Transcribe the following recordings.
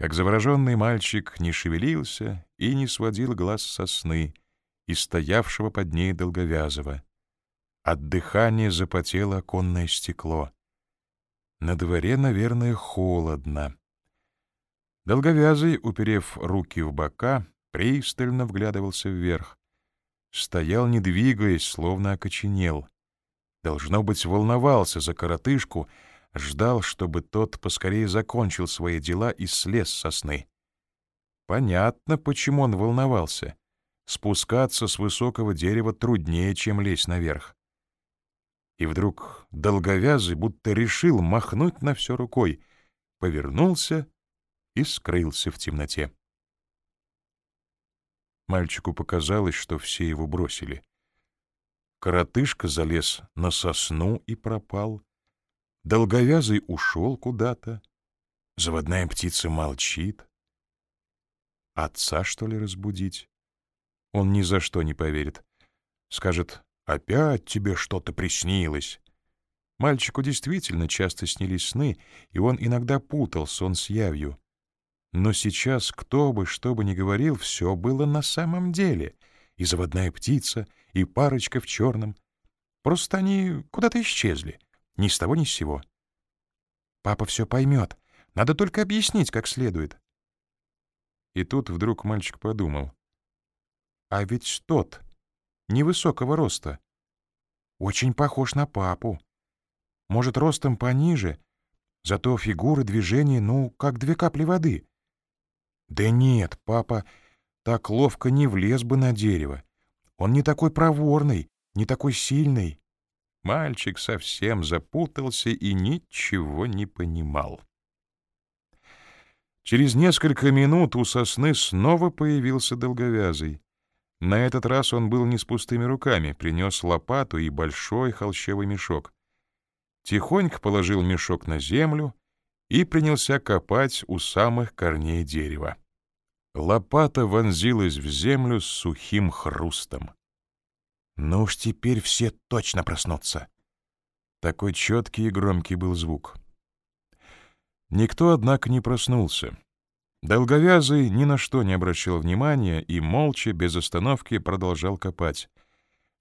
как завороженный мальчик не шевелился и не сводил глаз со сны и стоявшего под ней долговязого. От дыхания запотело оконное стекло. На дворе, наверное, холодно. Долговязый, уперев руки в бока, пристально вглядывался вверх. Стоял, не двигаясь, словно окоченел. Должно быть, волновался за коротышку, ждал, чтобы тот поскорее закончил свои дела и слез со сны. Понятно, почему он волновался. Спускаться с высокого дерева труднее, чем лезть наверх. И вдруг долговязый будто решил махнуть на все рукой, повернулся и скрылся в темноте. Мальчику показалось, что все его бросили. Коротышка залез на сосну и пропал. Долговязый ушел куда-то. Заводная птица молчит. Отца, что ли, разбудить? Он ни за что не поверит. Скажет, опять тебе что-то приснилось. Мальчику действительно часто снились сны, и он иногда путал сон с явью. Но сейчас, кто бы что бы ни говорил, все было на самом деле. И заводная птица, и парочка в черном. Просто они куда-то исчезли. Ни с того, ни с сего. Папа все поймет. Надо только объяснить, как следует. И тут вдруг мальчик подумал. А ведь тот, невысокого роста, очень похож на папу. Может, ростом пониже, зато фигуры, движения, ну, как две капли воды. Да нет, папа так ловко не влез бы на дерево. Он не такой проворный, не такой сильный. Мальчик совсем запутался и ничего не понимал. Через несколько минут у сосны снова появился долговязый. На этот раз он был не с пустыми руками, принес лопату и большой холщовый мешок. Тихонько положил мешок на землю и принялся копать у самых корней дерева. Лопата вонзилась в землю с сухим хрустом. Ну уж теперь все точно проснутся. Такой четкий и громкий был звук. Никто, однако, не проснулся. Долговязый ни на что не обращал внимания и молча, без остановки, продолжал копать.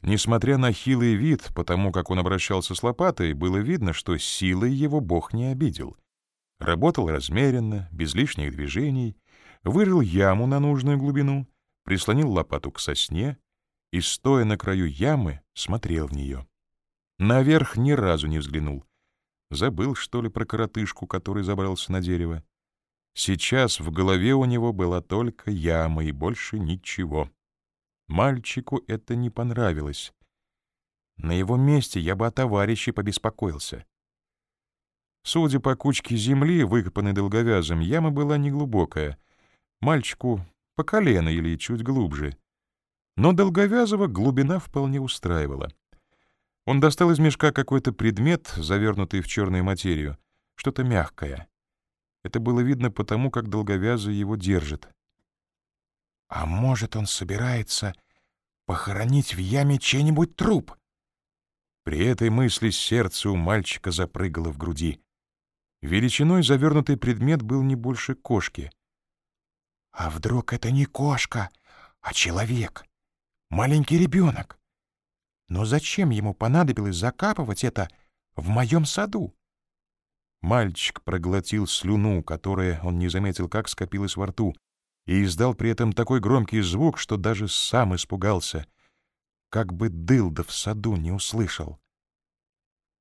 Несмотря на хилый вид, потому как он обращался с лопатой, было видно, что силой его бог не обидел. Работал размеренно, без лишних движений, вырыл яму на нужную глубину, прислонил лопату к сосне и, стоя на краю ямы, смотрел в нее. Наверх ни разу не взглянул. Забыл, что ли, про коротышку, который забрался на дерево. Сейчас в голове у него была только яма и больше ничего. Мальчику это не понравилось. На его месте я бы о товарище побеспокоился. Судя по кучке земли, выкопанной долговязым, яма была неглубокая. Мальчику по колено или чуть глубже. Но долговязого глубина вполне устраивала. Он достал из мешка какой-то предмет, завернутый в черную материю, что-то мягкое. Это было видно потому, как долговязый его держит. «А может, он собирается похоронить в яме чей-нибудь труп?» При этой мысли сердце у мальчика запрыгало в груди. Величиной завернутый предмет был не больше кошки. «А вдруг это не кошка, а человек? Маленький ребенок? Но зачем ему понадобилось закапывать это в моем саду? Мальчик проглотил слюну, которая, он не заметил, как скопилась во рту, и издал при этом такой громкий звук, что даже сам испугался, как бы дылда в саду не услышал.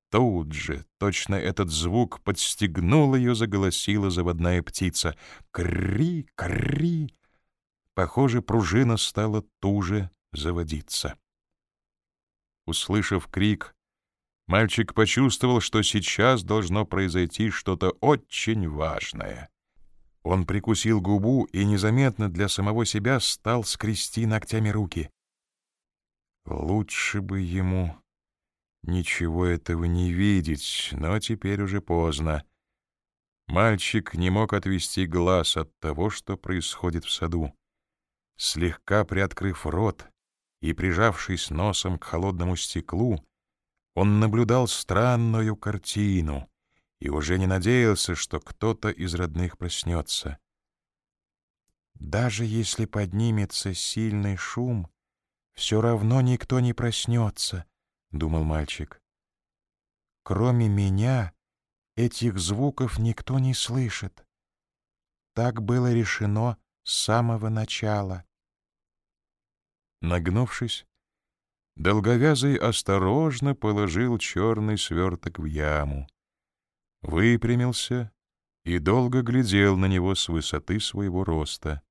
Тут же, точно этот звук подстегнул ее, заголосила заводная птица. «Кри! Кри!» Похоже, пружина стала туже заводиться. Услышав крик, мальчик почувствовал, что сейчас должно произойти что-то очень важное. Он прикусил губу и незаметно для самого себя стал скрести ногтями руки. Лучше бы ему ничего этого не видеть, но теперь уже поздно. Мальчик не мог отвести глаз от того, что происходит в саду. Слегка приоткрыв рот, и, прижавшись носом к холодному стеклу, он наблюдал странную картину и уже не надеялся, что кто-то из родных проснется. Даже если поднимется сильный шум, все равно никто не проснется, — думал мальчик. Кроме меня этих звуков никто не слышит. Так было решено с самого начала. Нагнувшись, долговязый осторожно положил черный сверток в яму, выпрямился и долго глядел на него с высоты своего роста.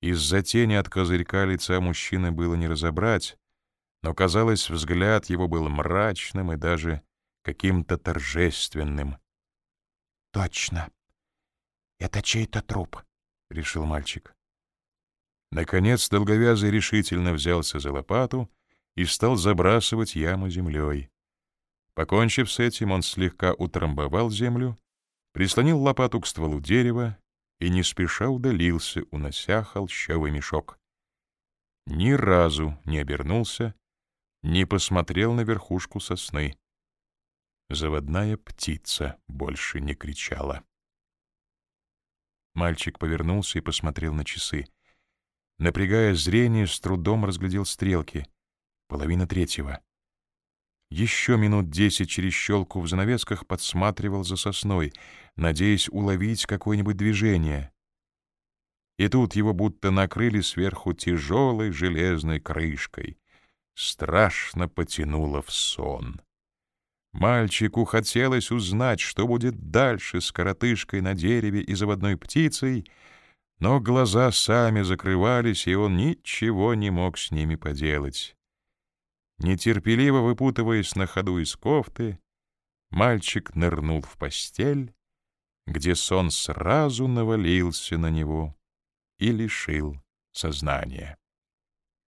Из-за тени от козырька лица мужчины было не разобрать, но, казалось, взгляд его был мрачным и даже каким-то торжественным. «Точно! Это чей-то труп», — решил мальчик. Наконец долговязый решительно взялся за лопату и стал забрасывать яму землей. Покончив с этим, он слегка утрамбовал землю, прислонил лопату к стволу дерева и не спеша удалился, унося холщовый мешок. Ни разу не обернулся, не посмотрел на верхушку сосны. Заводная птица больше не кричала. Мальчик повернулся и посмотрел на часы. Напрягая зрение, с трудом разглядел стрелки. Половина третьего. Еще минут десять через щелку в занавесках подсматривал за сосной, надеясь уловить какое-нибудь движение. И тут его будто накрыли сверху тяжелой железной крышкой. Страшно потянуло в сон. Мальчику хотелось узнать, что будет дальше с коротышкой на дереве и заводной птицей, но глаза сами закрывались, и он ничего не мог с ними поделать. Нетерпеливо выпутываясь на ходу из кофты, мальчик нырнул в постель, где сон сразу навалился на него и лишил сознания.